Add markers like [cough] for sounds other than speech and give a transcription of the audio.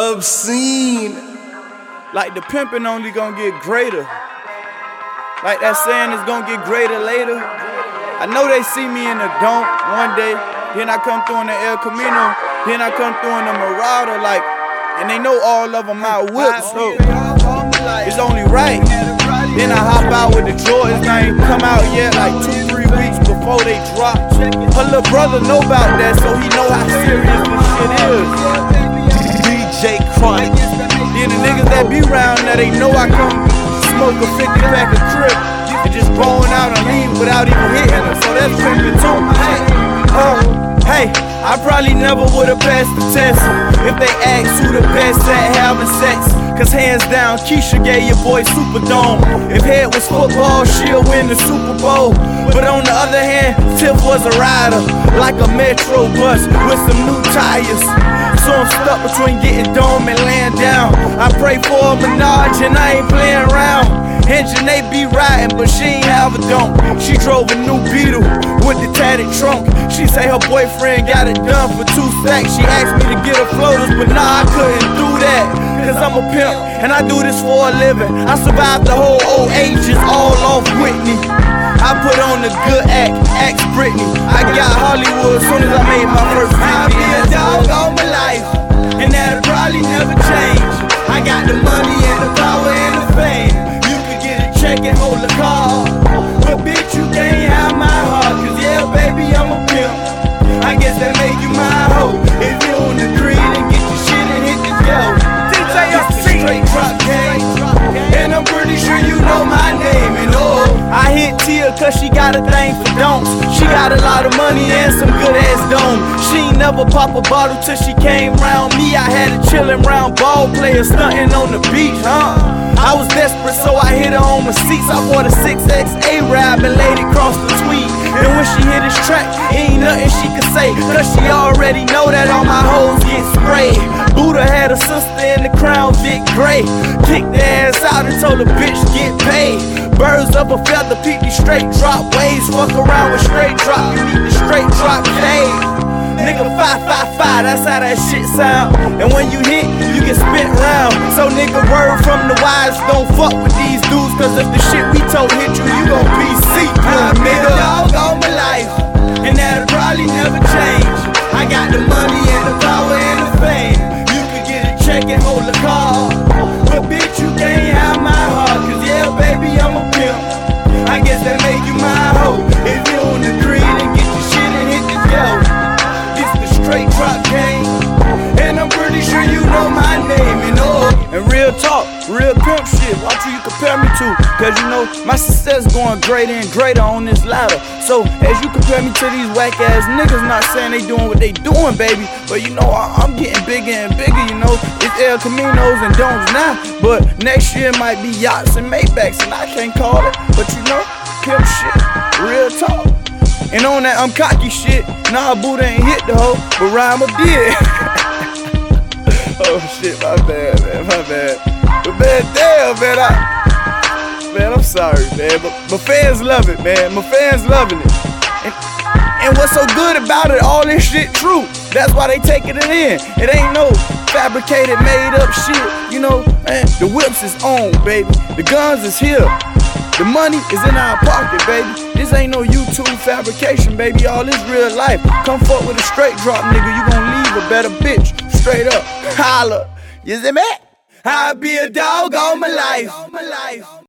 obscene. Like the pimping only gonna get greater. Like that saying is gonna get greater later. I know they see me in the dome one day, then I come through in the El Camino, then I come through in the Marauder, like, and they know all of them my whip, so it's only right. Then I hop out with the Jordans, I ain't come out yet, like two, three weeks before they drop. Her little brother know about that, so he know how serious this shit is. DJ Chronic. Then the niggas that be round now, they know I come smoke a 50 pack of trip and just going out and leave without even hitting them. So that's pimping too. Hey, uh, hey, I probably never would've passed the test if they asked who the best at having sex. Cause hands down, Keisha gave your boy Superdome. If head was football, she'll win the Super Bowl. But on the other hand, Tiff was a rider, like a metro bus with some new tires. So I'm stuck between getting dome and laying down. I pray for a menage and I ain't playing around. Engine they be riding, but she ain't have a dome. She drove a new Beetle with the tatted trunk. She say her boyfriend got it done for two stacks. She asked me to get her floaters, but nah, I couldn't do that. Cause I'm a pimp and I do this for a living. I survived the whole old ages all off Whitney. I put on the good act, act Britney. I got Hollywood as soon as I made my first and hold a car. But bitch, you can't have my heart. Cause yeah, baby, I'm a pimp. I guess that make you my hoe. If you on the green and get your shit and hit the dough. DJ the straight drop game. And I'm pretty sure you know my name. And oh, I hit Tia cause she got a thing for don'ts. She got a lot of money and some good ass dome. She ain't never pop a bottle till she came round me. I had her chillin' round ball players stunting on the beach, huh? Hit her on my seats. I bought a 6X A-Rab and laid it across the tweet. And when she hit this track, ain't nothing she could say. Cause she already know that all my hoes get sprayed. Buddha had a sister in the crown, Vic Gray. Kicked the ass out and told the bitch get paid. Birds of a feather, peep straight drop waves. Fuck around with straight drop, you need the straight drop. Nigga, five, five, five, that's how that shit sound. And when you hit, you get spit round. So, nigga, word from the wise, don't fuck with these dudes. Cause if the shit we told hit you, you gon' be through, be a dog all my life, and that'll probably never you compare me to. Cause you know, my success going greater and greater on this ladder. So, as you compare me to these whack ass niggas, not saying they doing what they doing, baby. But you know, I- I'm getting bigger and bigger, you know. It's El Caminos and Domes now. But next year might be yachts and Maybachs, and I can't call it. But you know, pimp shit, real talk. And on that I'm cocky shit, nah, Buddha ain't hit the hoe, but Rhymer did. [laughs] oh shit, my bad, man, my bad. Man, damn, man, I, man, I'm sorry, man. But my fans love it, man. My fans loving it. And, and what's so good about it, all this shit true. That's why they taking it in. It ain't no fabricated, made up shit. You know, man, the whips is on, baby. The guns is here. The money is in our pocket, baby. This ain't no YouTube fabrication, baby. All this real life. Come fuck with a straight drop, nigga. You gon' leave a better bitch. Straight up. Holla. You see me? I'll be a dog all my life.